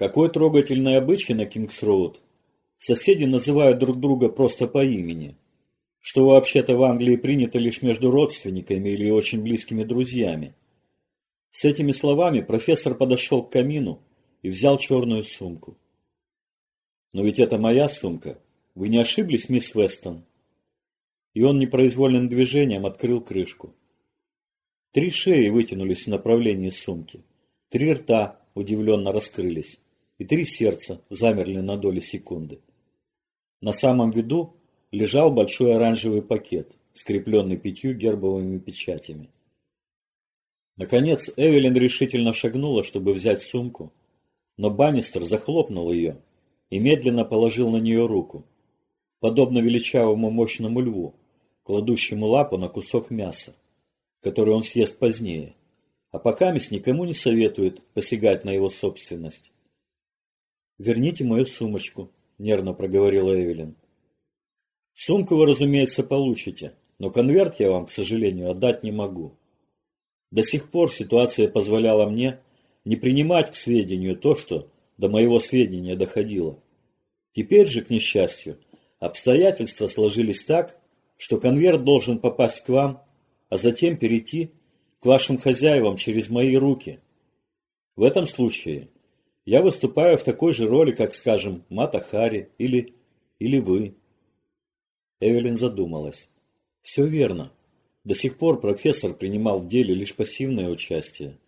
Какой трогательный обычай на Кингс-Роуд. Соседи называют друг друга просто по имени, что вообще-то в Англии принято лишь между родственниками или очень близкими друзьями. С этими словами профессор подошел к камину и взял черную сумку. «Но ведь это моя сумка. Вы не ошиблись, мисс Вестон?» И он непроизвольным движением открыл крышку. Три шеи вытянулись в направлении сумки. Три рта удивленно раскрылись и три сердца замерли на доли секунды. На самом виду лежал большой оранжевый пакет, скрепленный пятью гербовыми печатями. Наконец Эвелин решительно шагнула, чтобы взять сумку, но Баннистер захлопнул ее и медленно положил на нее руку, подобно величавому мощному льву, кладущему лапу на кусок мяса, который он съест позднее, а пока мисс никому не советует посягать на его собственность. «Верните мою сумочку», – нервно проговорила Эвелин. «Сумку вы, разумеется, получите, но конверт я вам, к сожалению, отдать не могу. До сих пор ситуация позволяла мне не принимать к сведению то, что до моего сведения доходило. Теперь же, к несчастью, обстоятельства сложились так, что конверт должен попасть к вам, а затем перейти к вашим хозяевам через мои руки. В этом случае – я выступаю в такой же роли, как, скажем, Мата Хари или... или вы. Эвелин задумалась. Все верно. До сих пор профессор принимал в деле лишь пассивное участие.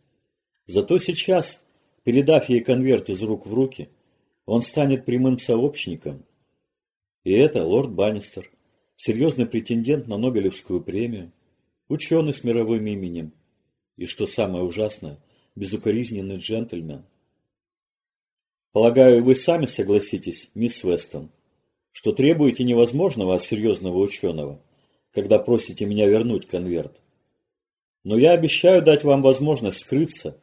Зато сейчас, передав ей конверт из рук в руки, он станет прямым сообщником. И это лорд Баннистер, серьезный претендент на Нобелевскую премию, ученый с мировым именем и, что самое ужасное, безукоризненный джентльмен. Полагаю, вы сами согласитесь, мисс Вестон, что требуете невозможного от серьезного ученого, когда просите меня вернуть конверт. Но я обещаю дать вам возможность скрыться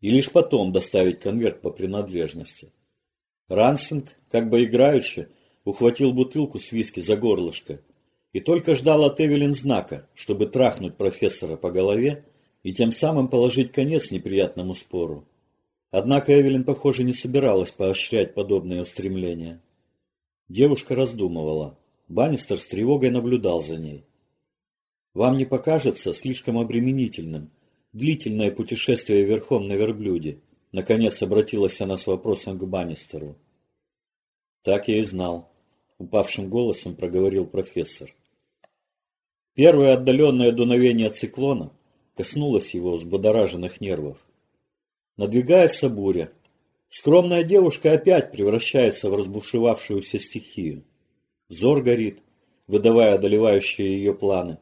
и лишь потом доставить конверт по принадлежности. Рансинг, как бы играючи, ухватил бутылку с виски за горлышко и только ждал от Эвелин знака, чтобы трахнуть профессора по голове и тем самым положить конец неприятному спору. Однако Эвелин, похоже, не собиралась поощрять подобные устремления. Девушка раздумывала. Баннистер с тревогой наблюдал за ней. «Вам не покажется слишком обременительным длительное путешествие верхом на верблюде?» Наконец обратилась она с вопросом к Баннистеру. «Так я и знал», — упавшим голосом проговорил профессор. Первое отдаленное дуновение циклона коснулось его взбодораженных нервов. Надвигается буря. Скромная девушка опять превращается в разбушевавшуюся стихию. Взор горит, выдавая одолевающие ее планы.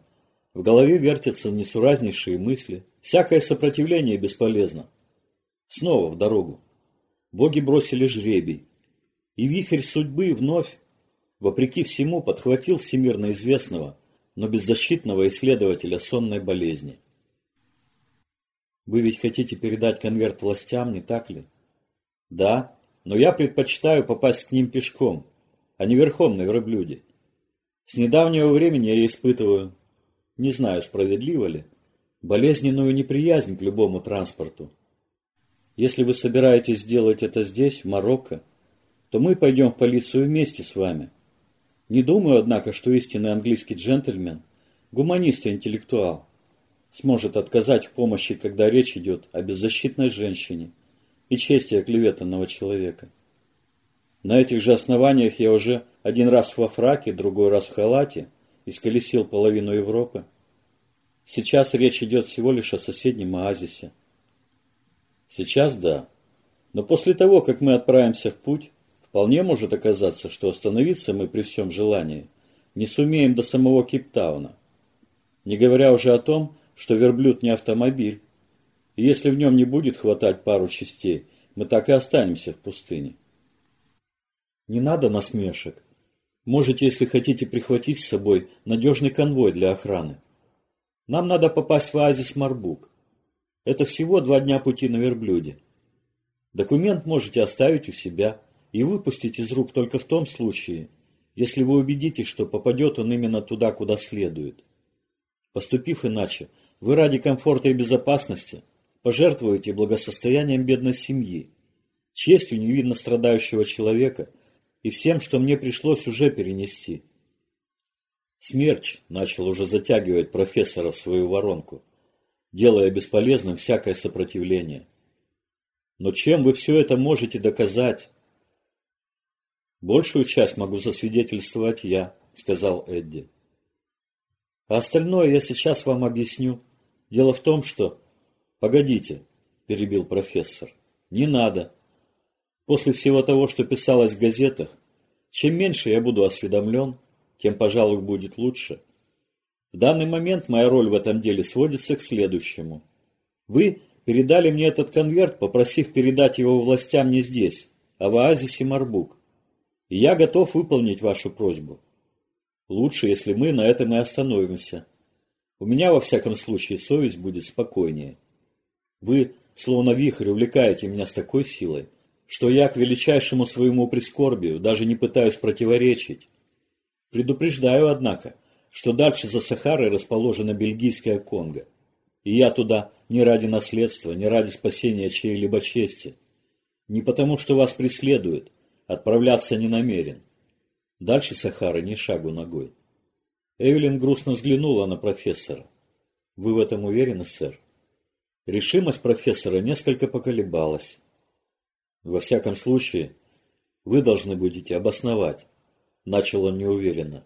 В голове вертятся несуразнейшие мысли. Всякое сопротивление бесполезно. Снова в дорогу. Боги бросили жребий. И вихрь судьбы вновь, вопреки всему, подхватил всемирно известного, но беззащитного исследователя сонной болезни. Вы ведь хотите передать конверт властям, не так ли? Да, но я предпочитаю попасть к ним пешком, а не верхом на верблюде. С недавнего времени я испытываю, не знаю, справедливо ли, болезненную неприязнь к любому транспорту. Если вы собираетесь сделать это здесь, в Марокко, то мы пойдем в полицию вместе с вами. Не думаю, однако, что истинный английский джентльмен – гуманист и интеллектуал сможет отказать в помощи, когда речь идет о беззащитной женщине и чести оклеветанного человека. На этих же основаниях я уже один раз во фраке, другой раз в халате исколесил половину Европы. Сейчас речь идет всего лишь о соседнем оазисе. Сейчас да. Но после того, как мы отправимся в путь, вполне может оказаться, что остановиться мы при всем желании не сумеем до самого Кейптауна. Не говоря уже о том, что верблюд не автомобиль. И если в нем не будет хватать пару частей, мы так и останемся в пустыне. Не надо насмешек. Можете, если хотите, прихватить с собой надежный конвой для охраны. Нам надо попасть в оазис Марбук. Это всего два дня пути на верблюде. Документ можете оставить у себя и выпустить из рук только в том случае, если вы убедитесь, что попадет он именно туда, куда следует. Поступив иначе, вы ради комфорта и безопасности пожертвуете благосостоянием бедной семьи, честью невинно страдающего человека и всем, что мне пришлось уже перенести. Смерч начал уже затягивать профессора в свою воронку, делая бесполезным всякое сопротивление. Но чем вы все это можете доказать? Большую часть могу засвидетельствовать я, сказал Эдди. А остальное я сейчас вам объясню. Дело в том, что... Погодите, перебил профессор. Не надо. После всего того, что писалось в газетах, чем меньше я буду осведомлен, тем, пожалуй, будет лучше. В данный момент моя роль в этом деле сводится к следующему. Вы передали мне этот конверт, попросив передать его властям не здесь, а в оазисе Марбук. И я готов выполнить вашу просьбу. Лучше, если мы на этом и остановимся. У меня, во всяком случае, совесть будет спокойнее. Вы, словно вихрь, увлекаете меня с такой силой, что я к величайшему своему прискорбию даже не пытаюсь противоречить. Предупреждаю, однако, что дальше за Сахарой расположена бельгийская Конго. И я туда не ради наследства, не ради спасения чьей-либо чести. Не потому, что вас преследуют, отправляться не намерен. Дальше Сахары ни шагу ногой. Эвелин грустно взглянула на профессора. «Вы в этом уверены, сэр?» Решимость профессора несколько поколебалась. «Во всяком случае, вы должны будете обосновать», — начал он неуверенно.